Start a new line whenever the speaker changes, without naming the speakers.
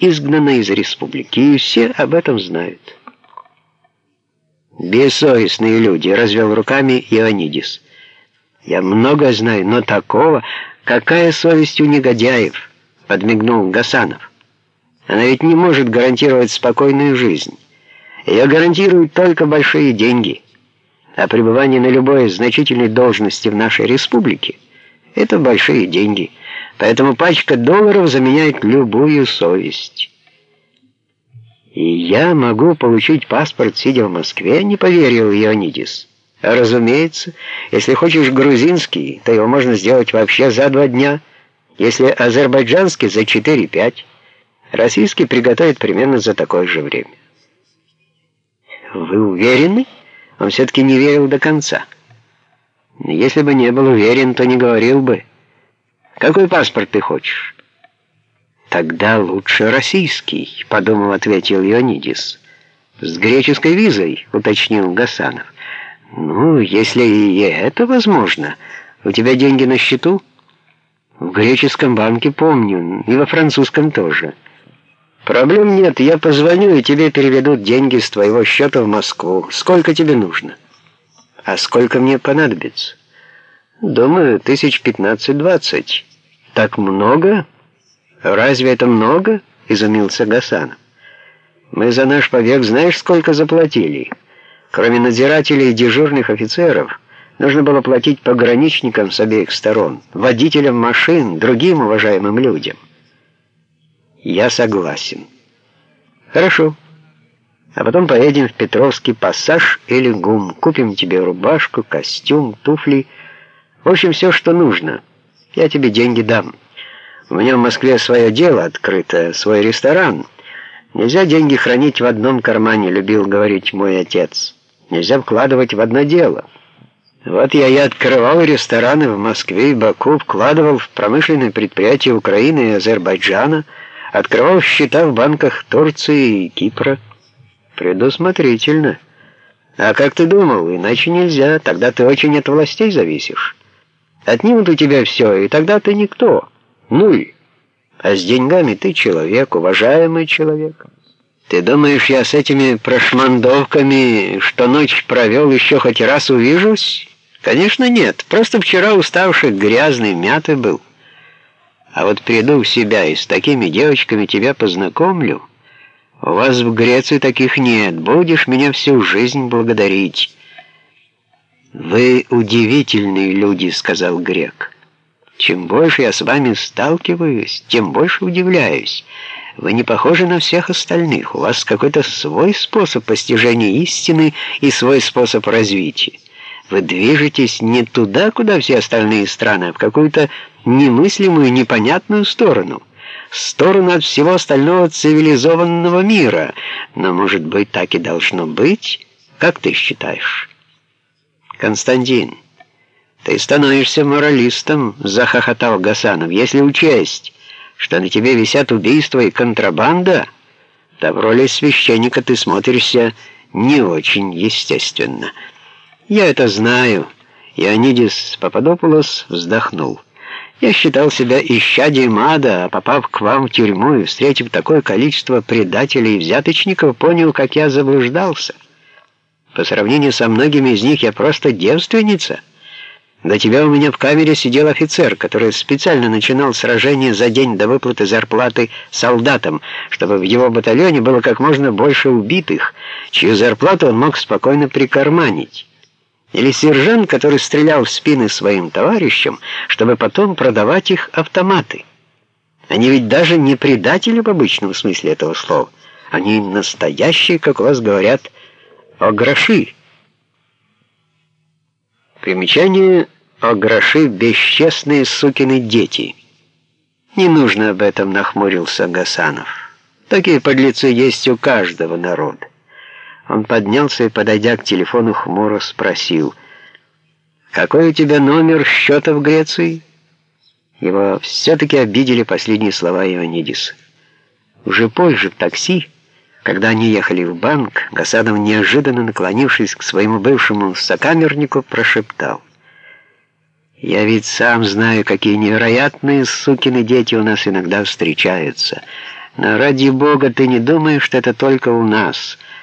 изгнана из республики, и все об этом знают. «Бессовестные люди», — развел руками Ионидис. «Я много знаю, но такого, какая совесть у негодяев», — подмигнул Гасанов. «Она ведь не может гарантировать спокойную жизнь. Ее гарантируют только большие деньги. А пребывание на любой значительной должности в нашей республике — это большие деньги. Поэтому пачка долларов заменяет любую совесть». «И я могу получить паспорт, сидя в Москве?» — не поверил Ионидис. «Разумеется. Если хочешь грузинский, то его можно сделать вообще за два дня. Если азербайджанский — за четыре-пять. Российский приготовит примерно за такое же время». «Вы уверены?» Он все-таки не верил до конца. «Если бы не был уверен, то не говорил бы. Какой паспорт ты хочешь?» «Тогда лучше российский», — подумал, ответил Ионидис. «С греческой визой», — уточнил Гасанов. «Ну, если и это возможно. У тебя деньги на счету?» «В греческом банке помню, и во французском тоже». «Проблем нет, я позвоню, и тебе переведут деньги с твоего счета в Москву. Сколько тебе нужно?» «А сколько мне понадобится?» «Думаю, тысяч пятнадцать-двадцать». «Так много?» «Разве это много?» — изумился Гасанов. «Мы за наш побег знаешь, сколько заплатили? Кроме надзирателей и дежурных офицеров, нужно было платить пограничникам с обеих сторон, водителям машин, другим уважаемым людям». «Я согласен». «Хорошо. А потом поедем в Петровский пассаж или ГУМ, купим тебе рубашку, костюм, туфли, в общем, все, что нужно. Я тебе деньги дам». У меня в Москве свое дело открыто, свой ресторан. Нельзя деньги хранить в одном кармане, любил говорить мой отец. Нельзя вкладывать в одно дело. Вот я и открывал рестораны в Москве и Баку, вкладывал в промышленные предприятия Украины и Азербайджана, открывал счета в банках Турции и Кипра. Предусмотрительно. А как ты думал, иначе нельзя, тогда ты очень от властей зависишь. Отнимут у тебя все, и тогда ты никто. Нуль. А с деньгами ты человек, уважаемый человек. Ты думаешь, я с этими прошмандовками, что ночь провел, еще хоть раз увижусь? Конечно, нет. Просто вчера уставший, грязный, мятый был. А вот приду в себя и с такими девочками тебя познакомлю. У вас в Греции таких нет. Будешь меня всю жизнь благодарить. «Вы удивительные люди», — сказал грек. Чем больше я с вами сталкиваюсь, тем больше удивляюсь. Вы не похожи на всех остальных. У вас какой-то свой способ постижения истины и свой способ развития. Вы движетесь не туда, куда все остальные страны, а в какую-то немыслимую, непонятную сторону. Сторону от всего остального цивилизованного мира. Но, может быть, так и должно быть? Как ты считаешь? Константин. «Ты становишься моралистом», — захохотал Гасанов. «Если учесть, что на тебе висят убийства и контрабанда, то в роли священника ты смотришься не очень естественно». «Я это знаю», — Ионидис Пападопулос вздохнул. «Я считал себя исчадием ада, а попав к вам в тюрьму и встретив такое количество предателей и взяточников, понял, как я заблуждался. По сравнению со многими из них я просто девственница». До тебя у меня в камере сидел офицер, который специально начинал сражение за день до выплаты зарплаты солдатам, чтобы в его батальоне было как можно больше убитых, чью зарплату он мог спокойно прикарманить. Или сержант, который стрелял в спины своим товарищам, чтобы потом продавать их автоматы. Они ведь даже не предатели в обычном смысле этого слова. Они настоящие, как у вас говорят, огроши. Примечание «О гроши бесчестные сукины дети». Не нужно об этом, нахмурился Гасанов. Такие подлецы есть у каждого народа. Он поднялся и, подойдя к телефону, хмуро спросил, «Какой у тебя номер счета в Греции?» Его все-таки обидели последние слова Ионидиса. Уже позже в такси когда они ехали в банк, Гасанов, неожиданно наклонившись к своему бывшему сокамернику, прошептал. «Я ведь сам знаю, какие невероятные сукины дети у нас иногда встречаются. Но ради бога ты не думаешь, что это только у нас.